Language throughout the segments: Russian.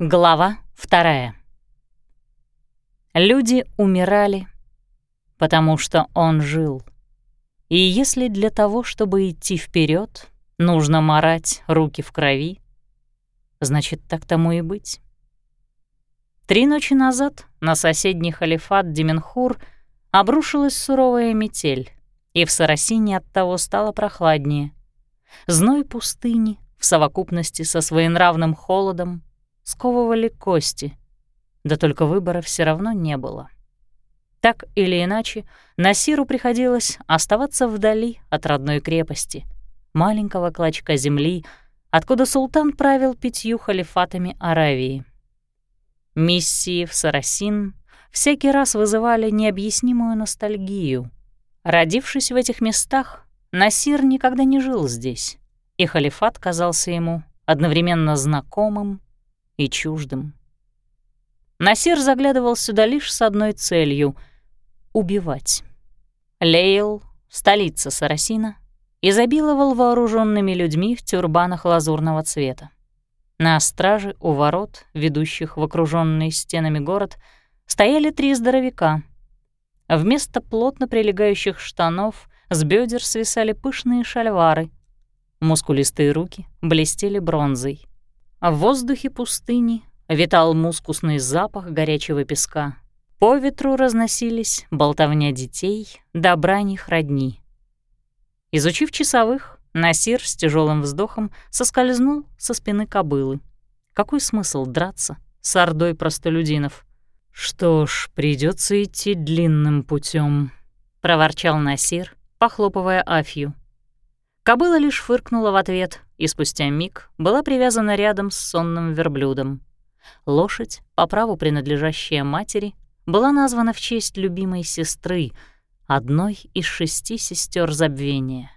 Глава вторая. Люди умирали, потому что он жил. И если для того, чтобы идти вперед, нужно морать руки в крови, значит, так тому и быть. Три ночи назад на соседний халифат Деменхур обрушилась суровая метель, и в Сарасине от того стало прохладнее. Зной пустыни в совокупности со своенравным холодом сковывали кости, да только выбора все равно не было. Так или иначе, Насиру приходилось оставаться вдали от родной крепости, маленького клочка земли, откуда султан правил пятью халифатами Аравии. Миссии в Сарасин всякий раз вызывали необъяснимую ностальгию. Родившись в этих местах, Насир никогда не жил здесь, и халифат казался ему одновременно знакомым и чуждым. Насир заглядывал сюда лишь с одной целью — убивать. Лейл, столица Сарасина, изобиловал вооруженными людьми в тюрбанах лазурного цвета. На страже у ворот, ведущих в окруженный стенами город, стояли три здоровяка. Вместо плотно прилегающих штанов с бедер свисали пышные шальвары. Мускулистые руки блестели бронзой. А в воздухе пустыни витал мускусный запах горячего песка. По ветру разносились болтовня детей, добра них родни. Изучив часовых, Насир с тяжелым вздохом соскользнул со спины кобылы. Какой смысл драться с ордой простолюдинов? «Что ж, придется идти длинным путем, проворчал Насир, похлопывая Афью. Кобыла лишь фыркнула в ответ, и спустя миг была привязана рядом с сонным верблюдом. Лошадь, по праву принадлежащая матери, была названа в честь любимой сестры, одной из шести сестер забвения.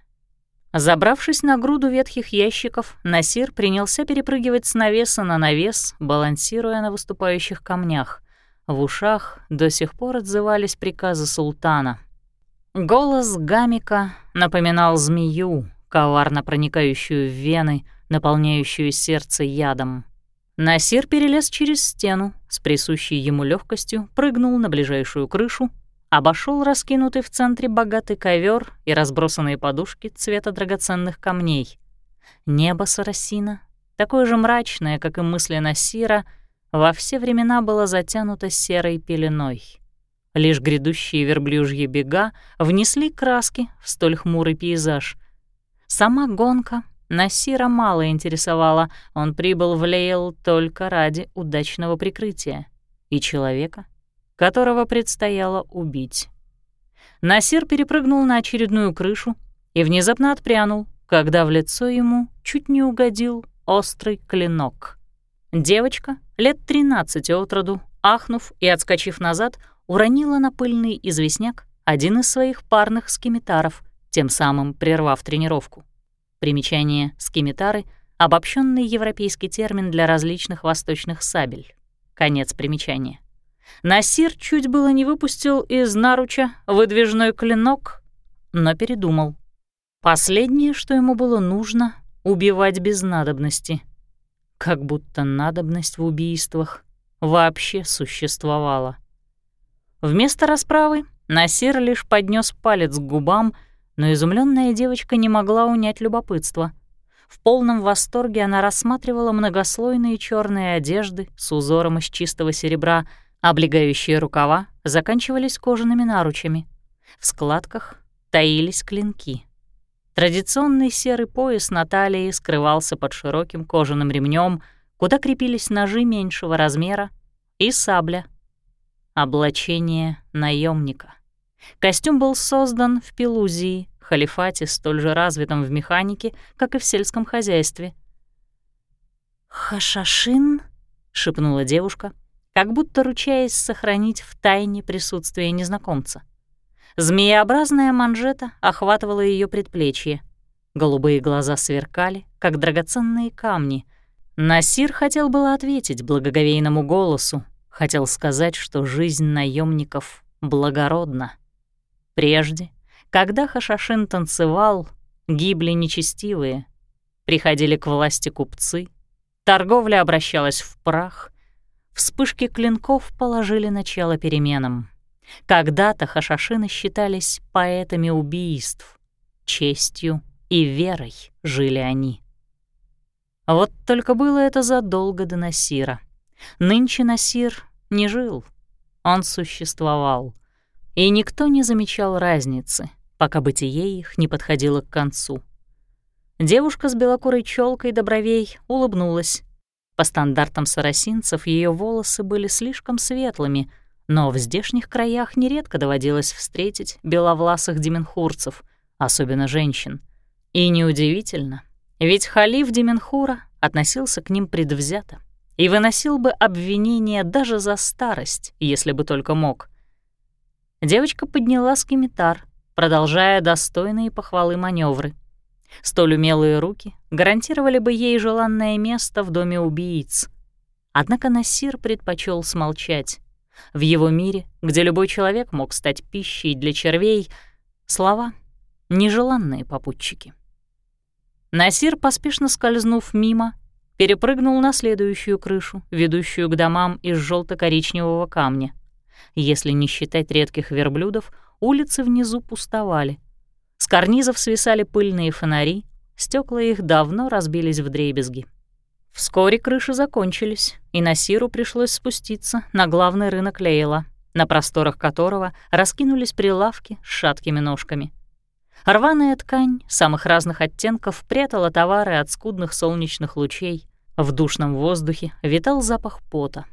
Забравшись на груду ветхих ящиков, Насир принялся перепрыгивать с навеса на навес, балансируя на выступающих камнях. В ушах до сих пор отзывались приказы султана. Голос Гамика напоминал змею, коварно проникающую в вены, наполняющую сердце ядом. Насир перелез через стену, с присущей ему легкостью прыгнул на ближайшую крышу, обошел раскинутый в центре богатый ковер и разбросанные подушки цвета драгоценных камней. Небо Сарасина, такое же мрачное, как и мысли Насира, во все времена было затянуто серой пеленой. Лишь грядущие верблюжьи бега внесли краски в столь хмурый пейзаж — Сама гонка Насира мало интересовала, он прибыл в Лейл только ради удачного прикрытия и человека, которого предстояло убить. Насир перепрыгнул на очередную крышу и внезапно отпрянул, когда в лицо ему чуть не угодил острый клинок. Девочка, лет 13 от роду, ахнув и отскочив назад, уронила на пыльный известняк один из своих парных скимитаров, тем самым прервав тренировку. Примечание «скимитары» — обобщенный европейский термин для различных восточных сабель. Конец примечания. Насир чуть было не выпустил из наруча выдвижной клинок, но передумал. Последнее, что ему было нужно — убивать без надобности. Как будто надобность в убийствах вообще существовала. Вместо расправы Насир лишь поднес палец к губам — но изумленная девочка не могла унять любопытство. В полном восторге она рассматривала многослойные черные одежды с узором из чистого серебра, облегающие рукава заканчивались кожаными наручами. В складках таились клинки. Традиционный серый пояс на талии скрывался под широким кожаным ремнем, куда крепились ножи меньшего размера и сабля. Облачение наемника. Костюм был создан в Пелузии, халифате, столь же развитом в механике, как и в сельском хозяйстве. «Хашашин?» — шепнула девушка, как будто ручаясь сохранить в тайне присутствие незнакомца. Змееобразная манжета охватывала ее предплечье. Голубые глаза сверкали, как драгоценные камни. Насир хотел было ответить благоговейному голосу, хотел сказать, что жизнь наемников благородна. Прежде, когда Хашашин танцевал, гибли нечестивые, приходили к власти купцы, Торговля обращалась в прах. Вспышки клинков положили начало переменам. Когда-то хашашины считались поэтами убийств. Честью и верой жили они. Вот только было это задолго до Насира. Нынче Насир не жил, он существовал. И никто не замечал разницы, пока бытие их не подходило к концу. Девушка с белокурой челкой до бровей улыбнулась. По стандартам сарасинцев ее волосы были слишком светлыми, но в здешних краях нередко доводилось встретить беловласых деменхурцев, особенно женщин. И неудивительно, ведь халиф Деменхура относился к ним предвзято и выносил бы обвинения даже за старость, если бы только мог. Девочка подняла скимитар, продолжая достойные похвалы маневры. Столь умелые руки гарантировали бы ей желанное место в доме убийц. Однако Насир предпочел смолчать. В его мире, где любой человек мог стать пищей для червей, слова — нежеланные попутчики. Насир, поспешно скользнув мимо, перепрыгнул на следующую крышу, ведущую к домам из желто коричневого камня. Если не считать редких верблюдов, улицы внизу пустовали. С карнизов свисали пыльные фонари, стекла их давно разбились в дребезги. Вскоре крыши закончились, и Насиру пришлось спуститься на главный рынок Лейла, на просторах которого раскинулись прилавки с шаткими ножками — Рваная ткань самых разных оттенков прятала товары от скудных солнечных лучей. В душном воздухе витал запах пота.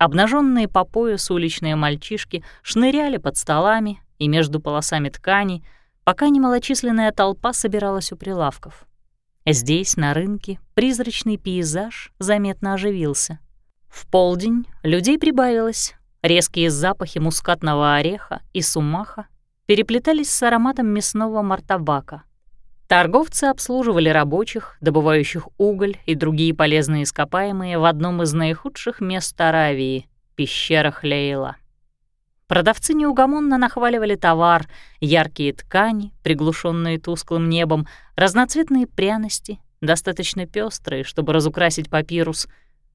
Обнаженные по пояс уличные мальчишки шныряли под столами и между полосами ткани, пока немалочисленная толпа собиралась у прилавков. Здесь, на рынке, призрачный пейзаж заметно оживился. В полдень людей прибавилось. Резкие запахи мускатного ореха и сумаха переплетались с ароматом мясного мартабака. Торговцы обслуживали рабочих, добывающих уголь и другие полезные ископаемые в одном из наихудших мест Аравии — пещерах Лейла. Продавцы неугомонно нахваливали товар, яркие ткани, приглушенные тусклым небом, разноцветные пряности, достаточно пестрые, чтобы разукрасить папирус,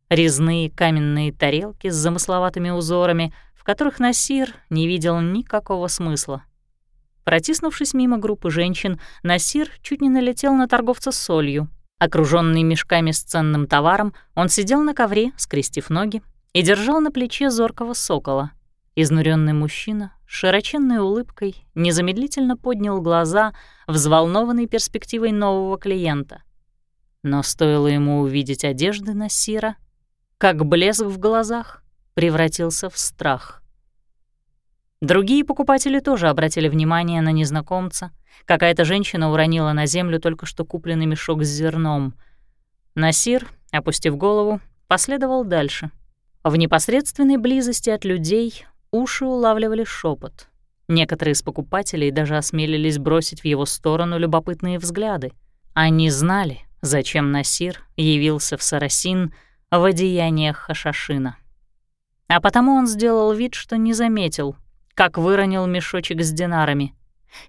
резные каменные тарелки с замысловатыми узорами, в которых Насир не видел никакого смысла. Протиснувшись мимо группы женщин, Насир чуть не налетел на торговца с солью. Окруженный мешками с ценным товаром, он сидел на ковре, скрестив ноги, и держал на плече зоркого сокола. Изнуренный мужчина с широченной улыбкой незамедлительно поднял глаза, взволнованный перспективой нового клиента. Но стоило ему увидеть одежды Насира, как блеск в глазах превратился в страх — Другие покупатели тоже обратили внимание на незнакомца. Какая-то женщина уронила на землю только что купленный мешок с зерном. Насир, опустив голову, последовал дальше. В непосредственной близости от людей уши улавливали шепот. Некоторые из покупателей даже осмелились бросить в его сторону любопытные взгляды. Они знали, зачем Насир явился в Сарасин в одеяниях Хашашина. А потому он сделал вид, что не заметил как выронил мешочек с динарами.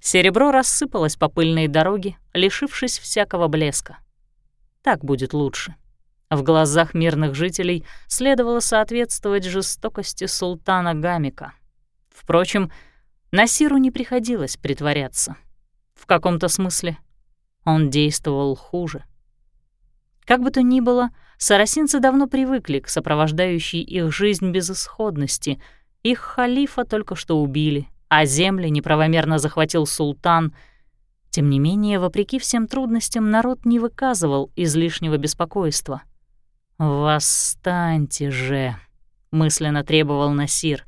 Серебро рассыпалось по пыльной дороге, лишившись всякого блеска. Так будет лучше. В глазах мирных жителей следовало соответствовать жестокости султана Гамика. Впрочем, Насиру не приходилось притворяться. В каком-то смысле он действовал хуже. Как бы то ни было, сарасинцы давно привыкли к сопровождающей их жизнь безысходности — их халифа только что убили, а земли неправомерно захватил султан. Тем не менее, вопреки всем трудностям, народ не выказывал излишнего беспокойства. «Восстаньте же!» — мысленно требовал Насир.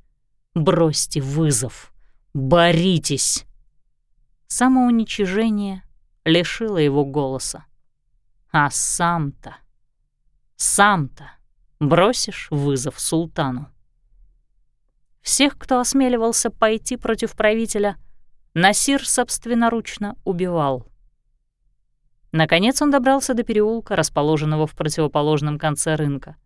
«Бросьте вызов! Боритесь!» Самоуничижение лишило его голоса. А сам-то, сам-то бросишь вызов султану? Всех, кто осмеливался пойти против правителя, Насир собственноручно убивал. Наконец он добрался до переулка, расположенного в противоположном конце рынка.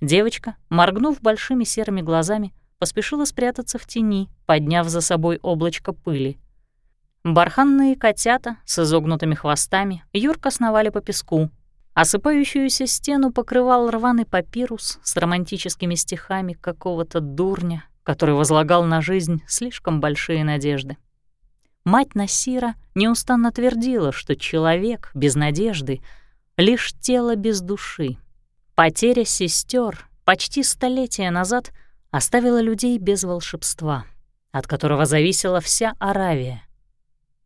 Девочка, моргнув большими серыми глазами, поспешила спрятаться в тени, подняв за собой облачко пыли. Барханные котята с изогнутыми хвостами юрко сновали по песку, Осыпающуюся стену покрывал рваный папирус с романтическими стихами какого-то дурня, который возлагал на жизнь слишком большие надежды. Мать Насира неустанно твердила, что человек без надежды — лишь тело без души. Потеря сестер почти столетия назад оставила людей без волшебства, от которого зависела вся Аравия.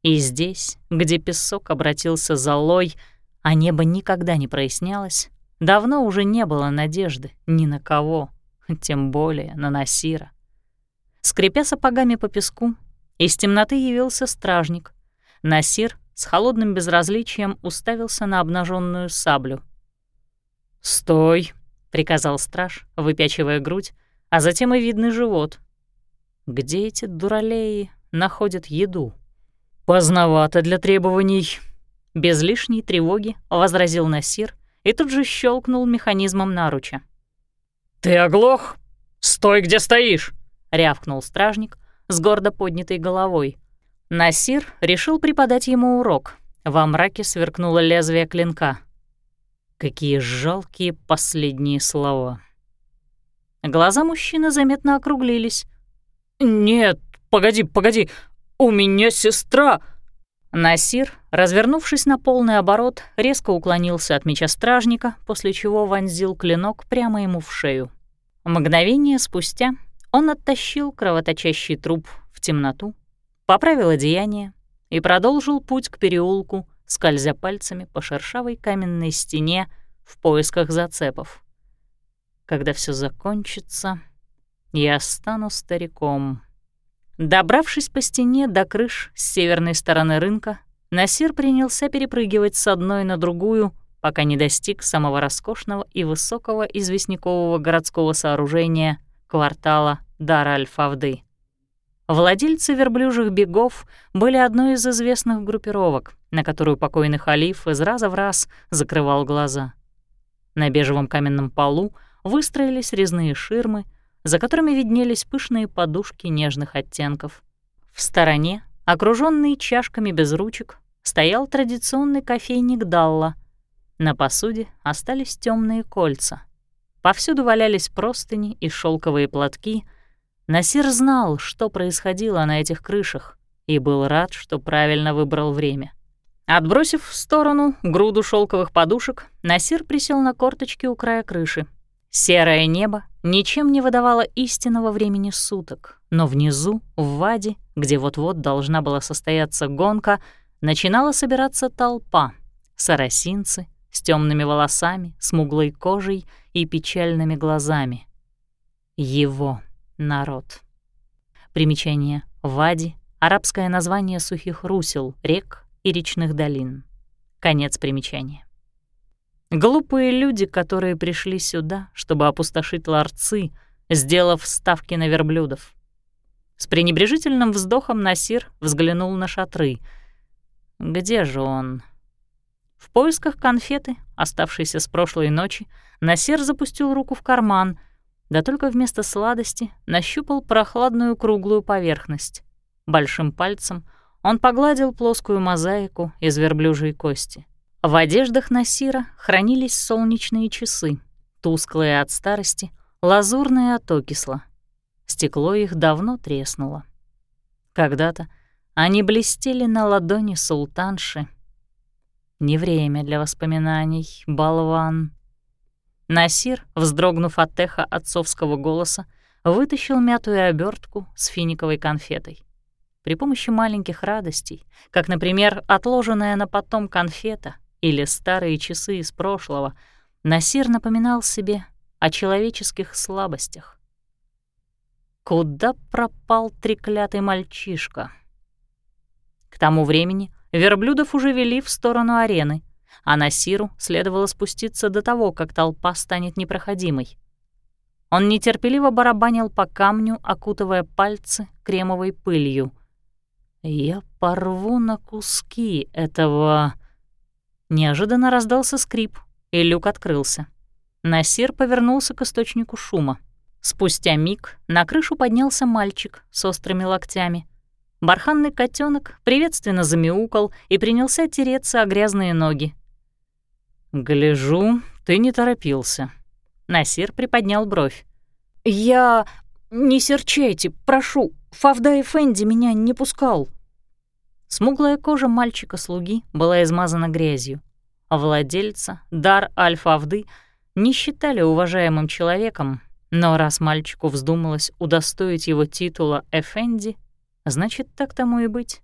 И здесь, где песок обратился золой — а небо никогда не прояснялось, давно уже не было надежды ни на кого, тем более на Насира. Скрипя сапогами по песку, из темноты явился стражник. Насир с холодным безразличием уставился на обнаженную саблю. «Стой!» — приказал страж, выпячивая грудь, а затем и видный живот. Где эти дуралеи находят еду? «Поздновато для требований», без лишней тревоги возразил Насир и тут же щелкнул механизмом наруча. «Ты оглох? Стой, где стоишь!» — рявкнул стражник с гордо поднятой головой. Насир решил преподать ему урок. Во мраке сверкнуло лезвие клинка. Какие жалкие последние слова. Глаза мужчины заметно округлились. «Нет, погоди, погоди, у меня сестра!» Насир, развернувшись на полный оборот, резко уклонился от меча стражника, после чего вонзил клинок прямо ему в шею. Мгновение спустя он оттащил кровоточащий труп в темноту, поправил одеяние и продолжил путь к переулку, скользя пальцами по шершавой каменной стене в поисках зацепов. Когда все закончится, я стану стариком. Добравшись по стене до крыш с северной стороны рынка, Насир принялся перепрыгивать с одной на другую, пока не достиг самого роскошного и высокого известнякового городского сооружения квартала Дар-аль-Фавды. Владельцы верблюжих бегов были одной из известных группировок, на которую покойный халиф из раза в раз закрывал глаза. На бежевом каменном полу выстроились резные ширмы, за которыми виднелись пышные подушки нежных оттенков. В стороне, окруженный чашками без ручек, стоял традиционный кофейник Далла. На посуде остались темные кольца. Повсюду валялись простыни и шелковые платки. Насир знал, что происходило на этих крышах, и был рад, что правильно выбрал время. Отбросив в сторону груду шелковых подушек, Насир присел на корточки у края крыши Серое небо ничем не выдавало истинного времени суток, но внизу, в Ваде, где вот-вот должна была состояться гонка, начинала собираться толпа. Сарасинцы с темными волосами, смуглой кожей и печальными глазами. Его народ. Примечание. Вади — арабское название сухих русел, рек и речных долин. Конец примечания. Глупые люди, которые пришли сюда, чтобы опустошить ларцы, сделав ставки на верблюдов. С пренебрежительным вздохом Насир взглянул на шатры. Где же он? В поисках конфеты, оставшейся с прошлой ночи, Насир запустил руку в карман, да только вместо сладости нащупал прохладную круглую поверхность. Большим пальцем он погладил плоскую мозаику из верблюжьей кости. В одеждах Насира хранились солнечные часы, тусклые от старости, лазурные от окисла. Стекло их давно треснуло. Когда-то они блестели на ладони султанши. Не время для воспоминаний, болван. Насир, вздрогнув от эха отцовского голоса, вытащил мятую обертку с финиковой конфетой. При помощи маленьких радостей, как, например, отложенная на потом конфета, или старые часы из прошлого, Насир напоминал себе о человеческих слабостях. Куда пропал треклятый мальчишка? К тому времени верблюдов уже вели в сторону арены, а Насиру следовало спуститься до того, как толпа станет непроходимой. Он нетерпеливо барабанил по камню, окутывая пальцы кремовой пылью. «Я порву на куски этого...» Неожиданно раздался скрип, и люк открылся. Насир повернулся к источнику шума. Спустя миг на крышу поднялся мальчик с острыми локтями. Барханный котенок приветственно замяукал и принялся тереться о грязные ноги. «Гляжу, ты не торопился». Насир приподнял бровь. «Я... Не серчайте, прошу, Фавда Эфенди меня не пускал». Смуглая кожа мальчика-слуги была измазана грязью, а владельца, дар Аль-Фавды, не считали уважаемым человеком, но раз мальчику вздумалось удостоить его титула Эфенди, значит, так тому и быть.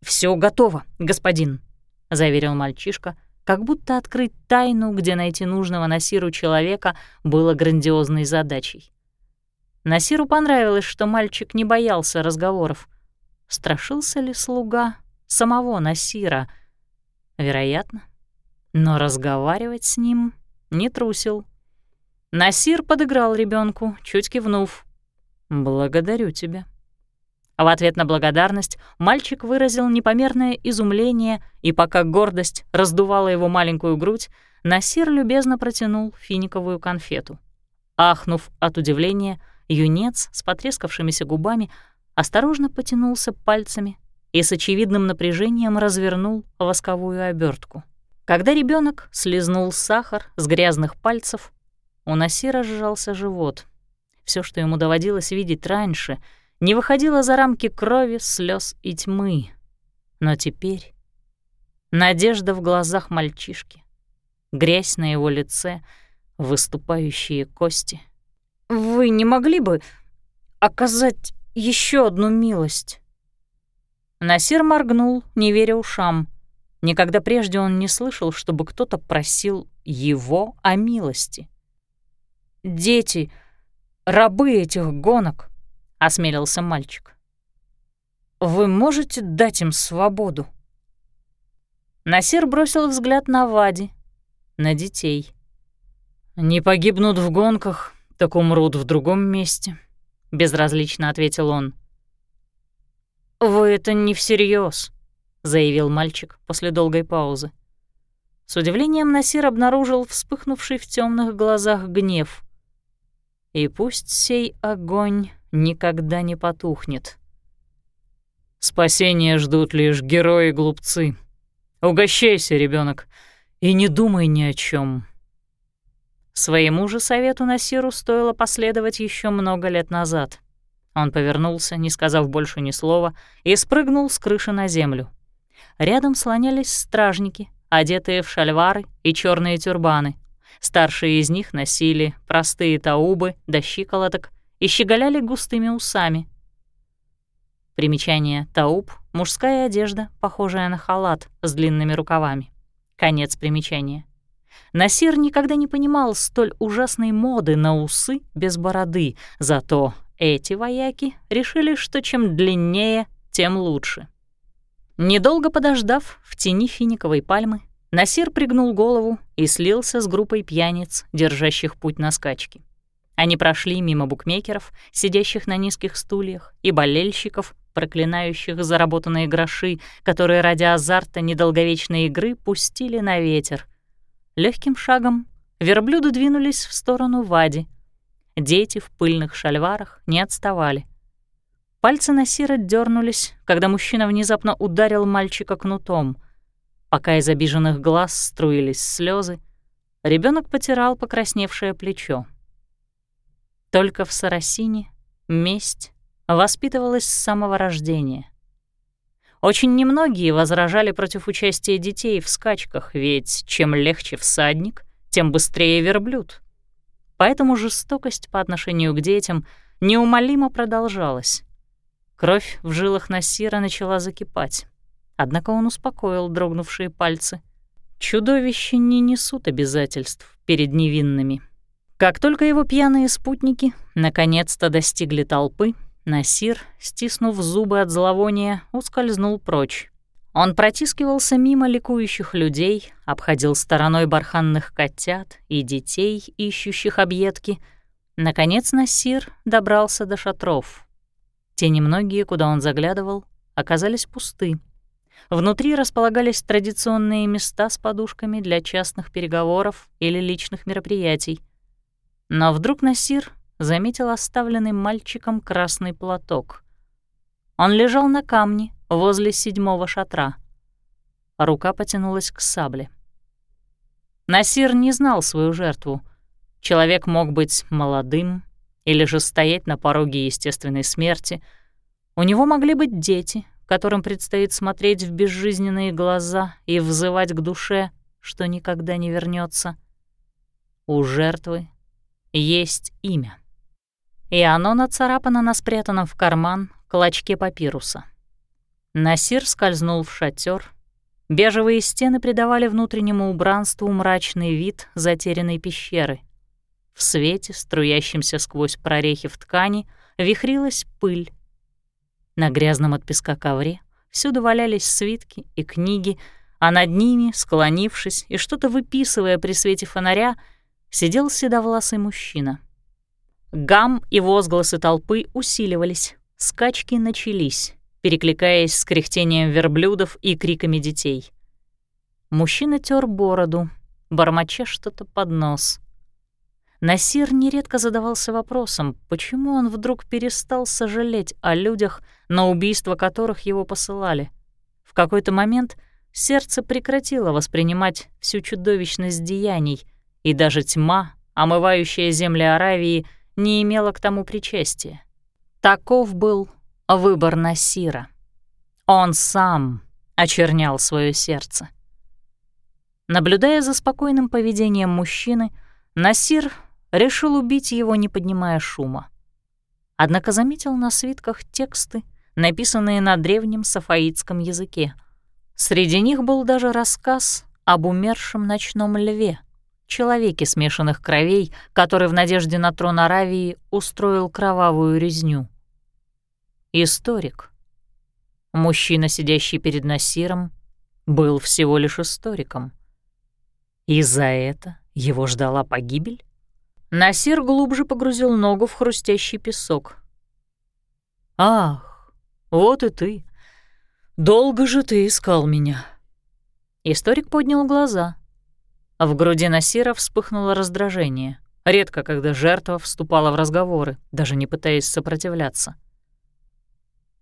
Все готово, господин», — заверил мальчишка, как будто открыть тайну, где найти нужного Насиру человека, было грандиозной задачей. Насиру понравилось, что мальчик не боялся разговоров. Страшился ли слуга самого Насира? Вероятно. Но разговаривать с ним не трусил. Насир подыграл ребенку, чуть кивнув. «Благодарю тебя». В ответ на благодарность мальчик выразил непомерное изумление, и пока гордость раздувала его маленькую грудь, Насир любезно протянул финиковую конфету. Ахнув от удивления, юнец с потрескавшимися губами осторожно потянулся пальцами и с очевидным напряжением развернул восковую обертку. Когда ребенок слезнул сахар с грязных пальцев, у Насира сжался живот. Все, что ему доводилось видеть раньше, не выходило за рамки крови, слез и тьмы. Но теперь надежда в глазах мальчишки, грязь на его лице, выступающие кости. «Вы не могли бы оказать еще одну милость?» Насир моргнул, не веря ушам. Никогда прежде он не слышал, чтобы кто-то просил его о милости. «Дети, рабы этих гонок», — осмелился мальчик. «Вы можете дать им свободу?» Насир бросил взгляд на Вади, на детей. «Не погибнут в гонках, так умрут в другом месте», — безразлично ответил он. «Вы это не всерьез, заявил мальчик после долгой паузы. С удивлением Насир обнаружил вспыхнувший в темных глазах гнев. И пусть сей огонь никогда не потухнет. Спасение ждут лишь герои-глупцы. Угощайся, ребенок, и не думай ни о чем. Своему же совету Насиру стоило последовать еще много лет назад. Он повернулся, не сказав больше ни слова, и спрыгнул с крыши на землю. Рядом слонялись стражники, одетые в шальвары и черные тюрбаны. Старшие из них носили простые таубы до щиколоток и щеголяли густыми усами. Примечание тауб — мужская одежда, похожая на халат с длинными рукавами. Конец примечания. Насир никогда не понимал столь ужасной моды на усы без бороды, зато эти вояки решили, что чем длиннее, тем лучше. Недолго подождав в тени финиковой пальмы, Насир пригнул голову и слился с группой пьяниц, держащих путь на скачки. Они прошли мимо букмекеров, сидящих на низких стульях, и болельщиков, проклинающих заработанные гроши, которые ради азарта недолговечной игры пустили на ветер. Легким шагом верблюды двинулись в сторону Вади. Дети в пыльных шальварах не отставали. Пальцы Насира дернулись, когда мужчина внезапно ударил мальчика кнутом. Пока из обиженных глаз струились слезы, ребенок потирал покрасневшее плечо. Только в Сарасине месть воспитывалась с самого рождения. Очень немногие возражали против участия детей в скачках, ведь чем легче всадник, тем быстрее верблюд. Поэтому жестокость по отношению к детям неумолимо продолжалась. Кровь в жилах Насира начала закипать. Однако он успокоил дрогнувшие пальцы. Чудовища не несут обязательств перед невинными. Как только его пьяные спутники наконец-то достигли толпы, Насир, стиснув зубы от зловония, ускользнул прочь. Он протискивался мимо ликующих людей, обходил стороной барханных котят и детей, ищущих объедки. Наконец Насир добрался до шатров — те немногие, куда он заглядывал, оказались пусты. Внутри располагались традиционные места с подушками для частных переговоров или личных мероприятий. Но вдруг Насир заметил оставленный мальчиком красный платок. Он лежал на камне возле седьмого шатра. Рука потянулась к сабле. Насир не знал свою жертву. Человек мог быть молодым или же стоять на пороге естественной смерти. У него могли быть дети, которым предстоит смотреть в безжизненные глаза и взывать к душе, что никогда не вернется. У жертвы есть имя. И оно нацарапано на спрятанном в карман клочке папируса. Насир скользнул в шатер. Бежевые стены придавали внутреннему убранству мрачный вид затерянной пещеры. В свете, струящемся сквозь прорехи в ткани, вихрилась пыль. На грязном от песка ковре всюду валялись свитки и книги, а над ними, склонившись и что-то выписывая при свете фонаря, сидел седовласый мужчина. Гам и возгласы толпы усиливались, скачки начались, перекликаясь с кряхтением верблюдов и криками детей. Мужчина тер бороду, бормоча что-то под нос. Насир нередко задавался вопросом, почему он вдруг перестал сожалеть о людях, на убийство которых его посылали. В какой-то момент сердце прекратило воспринимать всю чудовищность деяний, и даже тьма, омывающая земли Аравии, не имела к тому причастия. Таков был выбор Насира. Он сам очернял свое сердце. Наблюдая за спокойным поведением мужчины, Насир решил убить его, не поднимая шума. Однако заметил на свитках тексты, написанные на древнем сафаитском языке. Среди них был даже рассказ об умершем ночном льве, человеке смешанных кровей, который в надежде на трон Аравии устроил кровавую резню. Историк. Мужчина, сидящий перед Насиром, был всего лишь историком. И за это его ждала погибель? Насир глубже погрузил ногу в хрустящий песок. «Ах, вот и ты. Долго же ты искал меня». Историк поднял глаза. В груди Насира вспыхнуло раздражение. Редко, когда жертва вступала в разговоры, даже не пытаясь сопротивляться.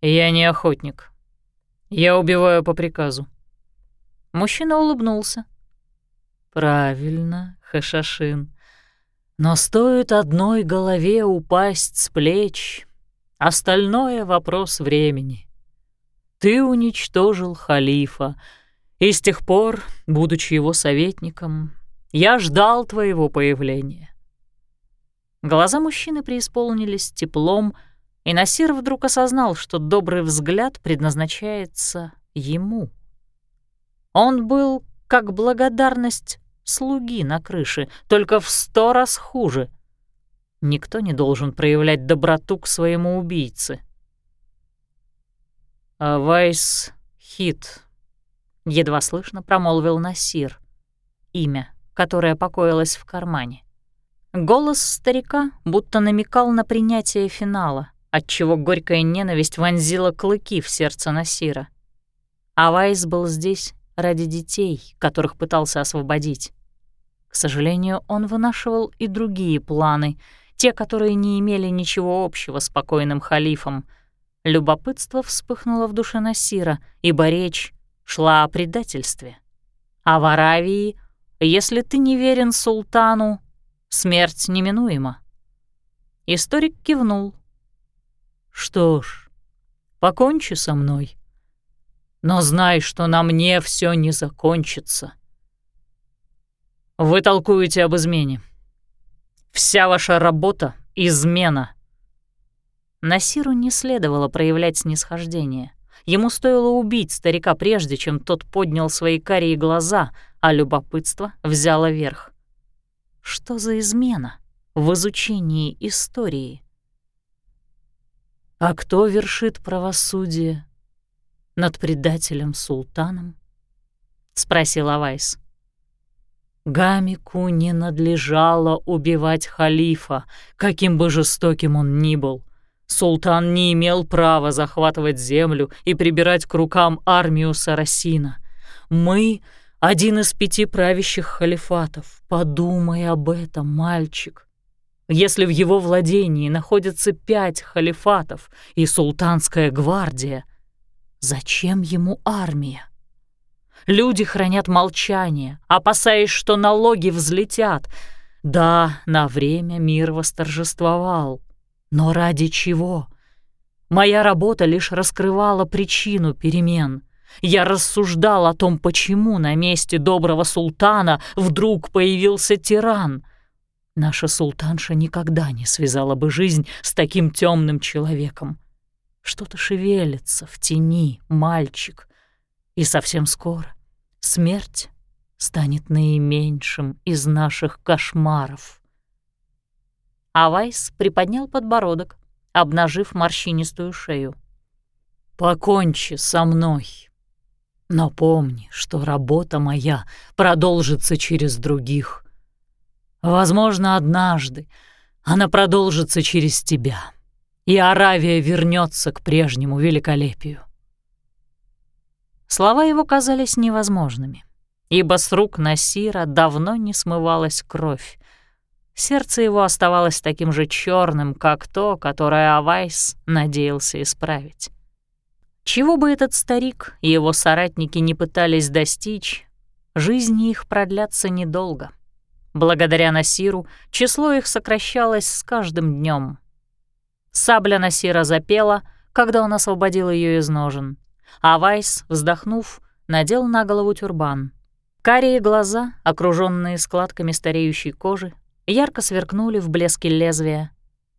«Я не охотник. Я убиваю по приказу». Мужчина улыбнулся. «Правильно, Хашашин. Но стоит одной голове упасть с плеч, остальное — вопрос времени. Ты уничтожил халифа, и с тех пор, будучи его советником, я ждал твоего появления. Глаза мужчины преисполнились теплом, и Насир вдруг осознал, что добрый взгляд предназначается ему. Он был как благодарность слуги на крыше, только в сто раз хуже. Никто не должен проявлять доброту к своему убийце. «Авайс Хит», — едва слышно промолвил Насир, имя, которое покоилось в кармане. Голос старика будто намекал на принятие финала, отчего горькая ненависть вонзила клыки в сердце Насира. Авайс был здесь ради детей, которых пытался освободить. К сожалению, он вынашивал и другие планы, те, которые не имели ничего общего с покойным халифом. Любопытство вспыхнуло в душе Насира, ибо речь шла о предательстве. А в Аравии, если ты не верен султану, смерть неминуема. Историк кивнул. «Что ж, покончи со мной. Но знай, что на мне все не закончится». Вы толкуете об измене. Вся ваша работа — измена. Насиру не следовало проявлять снисхождение. Ему стоило убить старика прежде, чем тот поднял свои карие глаза, а любопытство взяло верх. Что за измена в изучении истории? А кто вершит правосудие над предателем-султаном? — спросил Авайс. Гамику не надлежало убивать халифа, каким бы жестоким он ни был. Султан не имел права захватывать землю и прибирать к рукам армию Сарасина. Мы — один из пяти правящих халифатов. Подумай об этом, мальчик. Если в его владении находятся пять халифатов и султанская гвардия, зачем ему армия? Люди хранят молчание, опасаясь, что налоги взлетят. Да, на время мир восторжествовал. Но ради чего? Моя работа лишь раскрывала причину перемен. Я рассуждал о том, почему на месте доброго султана вдруг появился тиран. Наша султанша никогда не связала бы жизнь с таким темным человеком. Что-то шевелится в тени, мальчик. И совсем скоро смерть станет наименьшим из наших кошмаров. Авайс приподнял подбородок, обнажив морщинистую шею. «Покончи со мной. Но помни, что работа моя продолжится через других. Возможно, однажды она продолжится через тебя, и Аравия вернется к прежнему великолепию. Слова его казались невозможными, ибо с рук Насира давно не смывалась кровь. Сердце его оставалось таким же черным, как то, которое Авайс надеялся исправить. Чего бы этот старик и его соратники не пытались достичь, жизни их продлятся недолго. Благодаря Насиру число их сокращалось с каждым днем. Сабля Насира запела, когда он освободил ее из ножен а вздохнув, надел на голову тюрбан. Карие глаза, окруженные складками стареющей кожи, ярко сверкнули в блеске лезвия.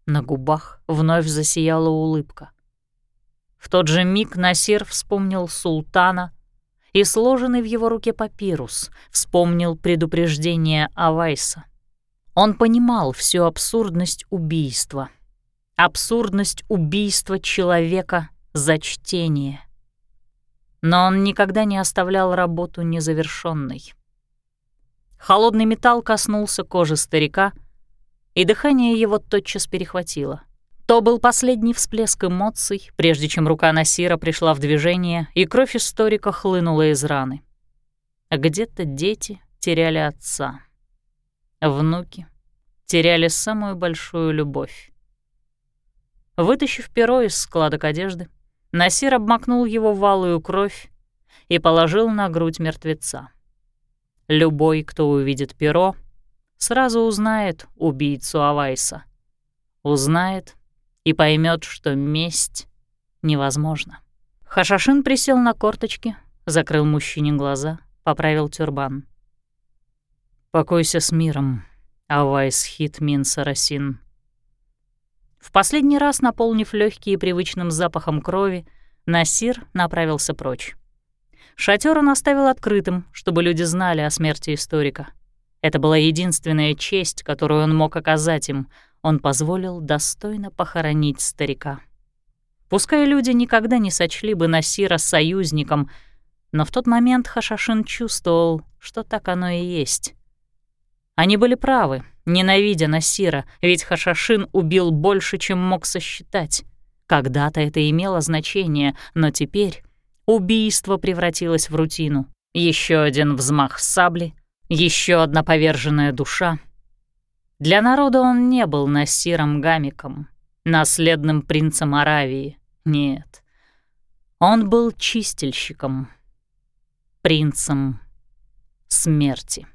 На губах вновь засияла улыбка. В тот же миг Насир вспомнил султана и сложенный в его руке папирус, вспомнил предупреждение Авайса. Он понимал всю абсурдность убийства. Абсурдность убийства человека за чтение — но он никогда не оставлял работу незавершенной. Холодный металл коснулся кожи старика, и дыхание его тотчас перехватило. То был последний всплеск эмоций, прежде чем рука Насира пришла в движение, и кровь историка хлынула из раны. Где-то дети теряли отца. Внуки теряли самую большую любовь. Вытащив перо из складок одежды, Насир обмакнул его в валую кровь и положил на грудь мертвеца. Любой, кто увидит перо, сразу узнает убийцу Авайса. Узнает и поймет, что месть невозможна. Хашашин присел на корточки, закрыл мужчине глаза, поправил тюрбан. «Покойся с миром, Авайс Хит Мин Сарасин», в последний раз, наполнив легкие привычным запахом крови, Насир направился прочь. Шатер он оставил открытым, чтобы люди знали о смерти историка. Это была единственная честь, которую он мог оказать им. Он позволил достойно похоронить старика. Пускай люди никогда не сочли бы Насира союзником, но в тот момент Хашашин чувствовал, что так оно и есть. Они были правы, ненавидя Насира, ведь Хашашин убил больше, чем мог сосчитать. Когда-то это имело значение, но теперь убийство превратилось в рутину. Еще один взмах сабли, еще одна поверженная душа. Для народа он не был Насиром Гамиком, наследным принцем Аравии. Нет. Он был чистильщиком, принцем смерти.